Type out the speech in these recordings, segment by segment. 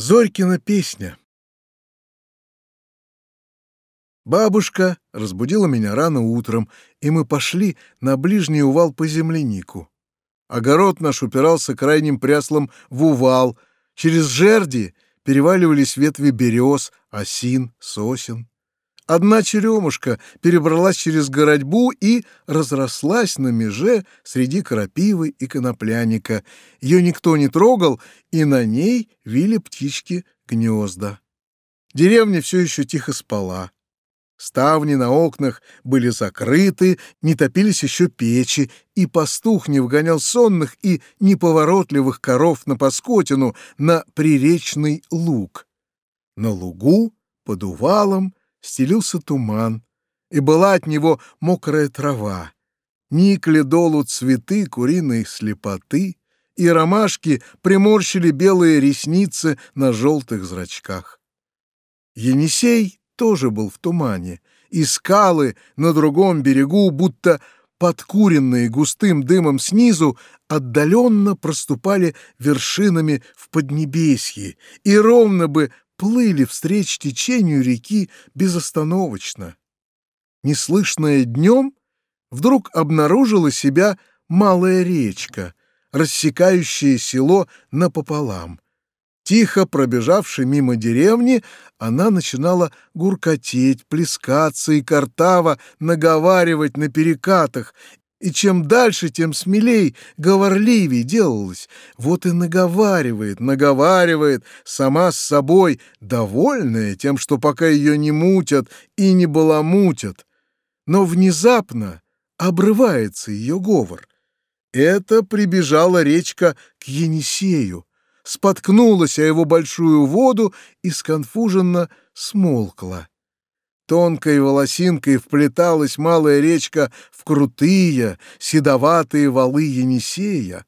Зорькина песня. Бабушка разбудила меня рано утром, и мы пошли на ближний увал по землянику. Огород наш упирался крайним пряслом в увал. Через жерди переваливались ветви берез, осин, сосен. Одна черемушка перебралась через городьбу и разрослась на меже среди крапивы и конопляника. Ее никто не трогал, и на ней вили птички гнезда. Деревня все еще тихо спала. Ставни на окнах были закрыты, не топились еще печи, и пастух не вгонял сонных и неповоротливых коров на паскотину, на приречный луг. На лугу, под увалом, стелился туман, и была от него мокрая трава. Никли долу цветы куриной слепоты, и ромашки приморщили белые ресницы на желтых зрачках. Енисей тоже был в тумане, и скалы на другом берегу, будто подкуренные густым дымом снизу, отдаленно проступали вершинами в Поднебесье, и ровно бы плыли встреч течению реки безостановочно. Неслышная днем, вдруг обнаружила себя малая речка, рассекающая село напополам. Тихо пробежавши мимо деревни, она начинала гуркотеть, плескаться и картаво наговаривать на перекатах, и чем дальше, тем смелей, говорливей делалась. Вот и наговаривает, наговаривает сама с собой, довольная тем, что пока ее не мутят и не баламутят. Но внезапно обрывается ее говор. Это прибежала речка к Енисею, споткнулась о его большую воду и сконфуженно смолкла. Тонкой волосинкой вплеталась малая речка в крутые, седоватые валы Енисея.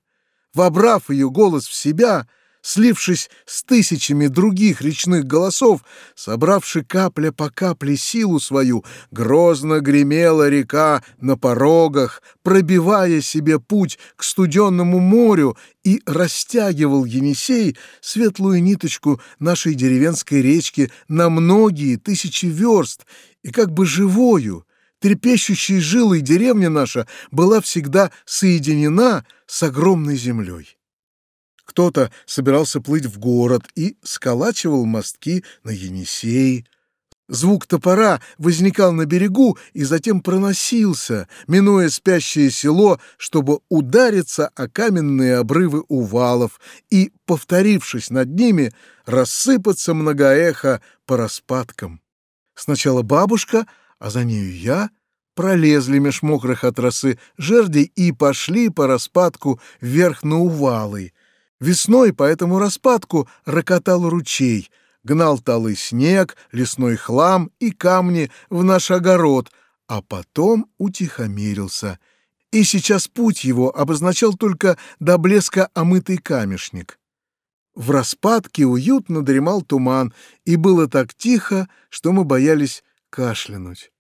Вобрав ее голос в себя — слившись с тысячами других речных голосов, собравши капля по капле силу свою, грозно гремела река на порогах, пробивая себе путь к студенному морю, и растягивал Енисей светлую ниточку нашей деревенской речки на многие тысячи верст, и как бы живою, трепещущей жилой деревня наша была всегда соединена с огромной землей. Кто-то собирался плыть в город и сколачивал мостки на Енисей. Звук топора возникал на берегу и затем проносился, минуя спящее село, чтобы удариться о каменные обрывы увалов и, повторившись над ними, рассыпаться многоэхо по распадкам. Сначала бабушка, а за нею я — пролезли меж мокрых от росы жердей и пошли по распадку вверх на увалы. Весной по этому распадку рокотал ручей, гнал талый снег, лесной хлам и камни в наш огород, а потом утихомирился. И сейчас путь его обозначал только до блеска омытый камешник. В распадке уютно дремал туман, и было так тихо, что мы боялись кашлянуть.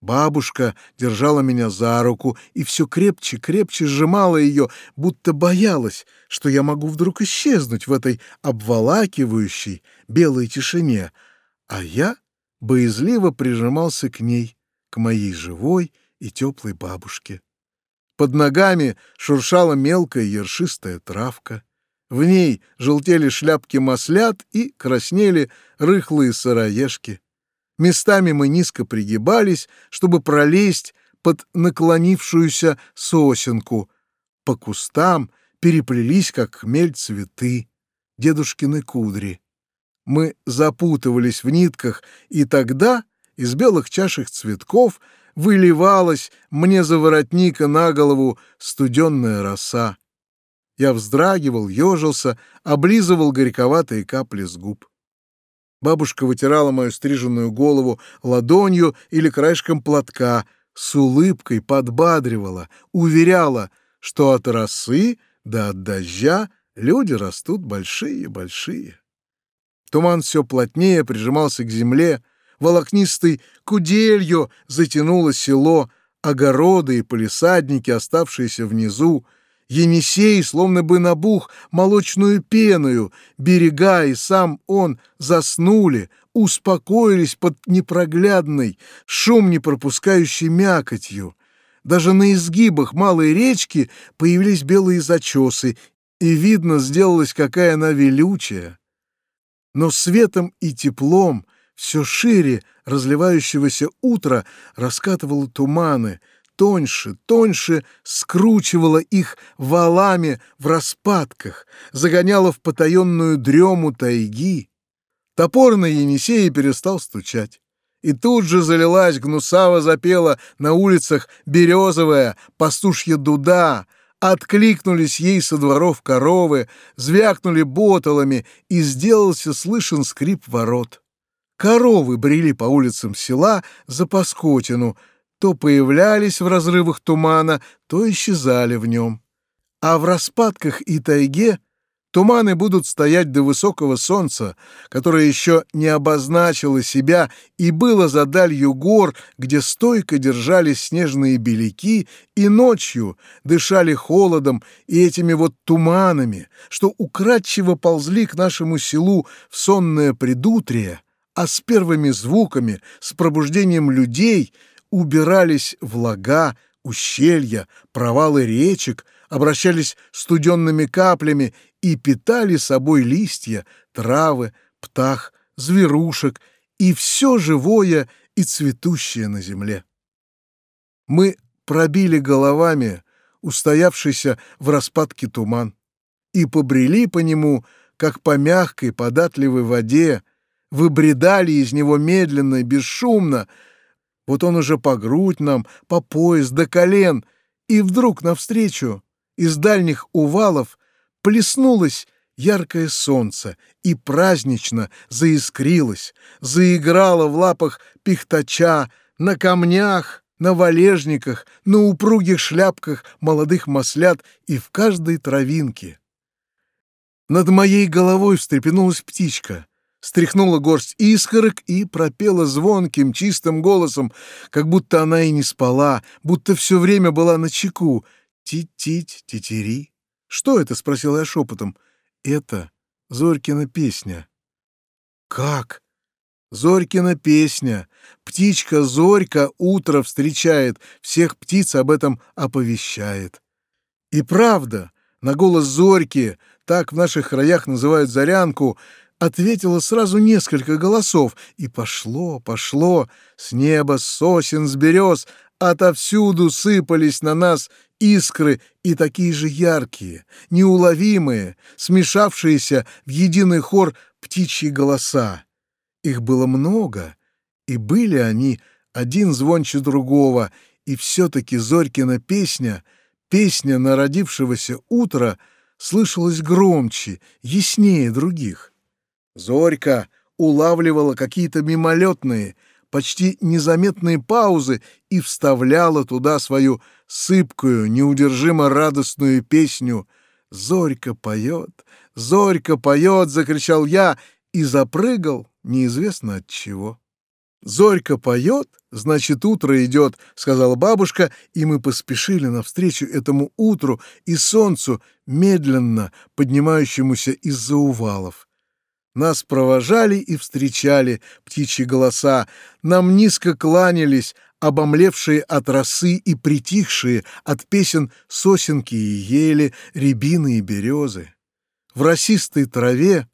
Бабушка держала меня за руку и все крепче-крепче сжимала ее, будто боялась, что я могу вдруг исчезнуть в этой обволакивающей белой тишине, а я боязливо прижимался к ней, к моей живой и теплой бабушке. Под ногами шуршала мелкая ершистая травка. В ней желтели шляпки маслят и краснели рыхлые сыроежки. Местами мы низко пригибались, чтобы пролезть под наклонившуюся сосенку. По кустам переплелись, как хмель, цветы, дедушкины кудри. Мы запутывались в нитках, и тогда из белых чашек цветков выливалась мне за воротника на голову студенная роса. Я вздрагивал, ежился, облизывал горьковатые капли с губ. Бабушка вытирала мою стриженную голову ладонью или краешком платка, с улыбкой подбадривала, уверяла, что от росы да от дождя люди растут большие-большие. Туман все плотнее прижимался к земле, волокнистой куделью затянуло село, огороды и полисадники, оставшиеся внизу, Енисей словно бы набух молочную пеною, берега и сам он заснули, успокоились под непроглядной, шум не пропускающей мякотью. Даже на изгибах малой речки появились белые зачесы, и видно сделалось, какая она велючая. Но светом и теплом все шире разливающегося утра раскатывало туманы, тоньше, тоньше скручивала их валами в распадках, загоняла в потаенную дрему тайги. Топор на Енисее перестал стучать. И тут же залилась, гнусаво запела на улицах березовая пастушья дуда, откликнулись ей со дворов коровы, звякнули боталами, и сделался слышен скрип ворот. Коровы брели по улицам села за паскотину, то появлялись в разрывах тумана, то исчезали в нем. А в распадках и тайге туманы будут стоять до высокого солнца, которое еще не обозначило себя и было за далью гор, где стойко держались снежные беляки и ночью дышали холодом и этими вот туманами, что украдчиво ползли к нашему селу в сонное предутрие, а с первыми звуками, с пробуждением людей — убирались в лага, ущелья, провалы речек, обращались студенными каплями и питали собой листья, травы, птах, зверушек и все живое и цветущее на земле. Мы пробили головами устоявшийся в распадке туман и побрели по нему, как по мягкой податливой воде, выбредали из него медленно и бесшумно, вот он уже по грудь нам, по пояс, до колен, и вдруг навстречу из дальних увалов плеснулось яркое солнце и празднично заискрилось, заиграло в лапах пихтача, на камнях, на валежниках, на упругих шляпках молодых маслят и в каждой травинке. Над моей головой встрепенулась птичка стряхнула горсть искорок и пропела звонким, чистым голосом, как будто она и не спала, будто все время была на чеку. «Тить-тить, тетери». «Что это?» — спросила я шепотом. «Это Зорькина песня». «Как?» Зорькина песня. Птичка Зорька утро встречает, всех птиц об этом оповещает. И правда, на голос Зорьки, так в наших краях называют зарянку, ответило сразу несколько голосов, и пошло, пошло, с неба, сосен, с берез, отовсюду сыпались на нас искры и такие же яркие, неуловимые, смешавшиеся в единый хор птичьи голоса. Их было много, и были они один звонче другого, и все-таки Зорькина песня, песня народившегося утра, слышалась громче, яснее других. Зорька улавливала какие-то мимолетные, почти незаметные паузы и вставляла туда свою сыпкую, неудержимо радостную песню. «Зорька поет! Зорька поет!» — закричал я и запрыгал неизвестно от чего. «Зорька поет, значит, утро идет», — сказала бабушка, и мы поспешили навстречу этому утру и солнцу, медленно поднимающемуся из-за увалов. Нас провожали и встречали птичьи голоса, нам низко кланялись, обомлевшие от росы и притихшие от песен сосенки и ели, рябины и березы. В росистой траве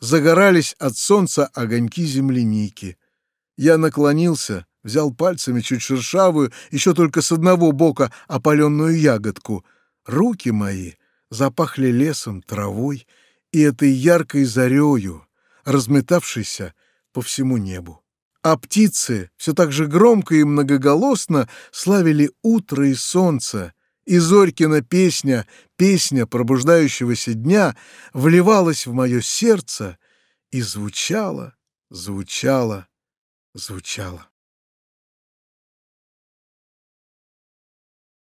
загорались от солнца огоньки земляники. Я наклонился, взял пальцами чуть шершавую, еще только с одного бока опаленную ягодку. Руки мои запахли лесом, травой и этой яркой зарею, разметавшейся по всему небу. А птицы все так же громко и многоголосно славили утро и солнце, и Зорькина песня, песня пробуждающегося дня, вливалась в мое сердце и звучала, звучала, звучала.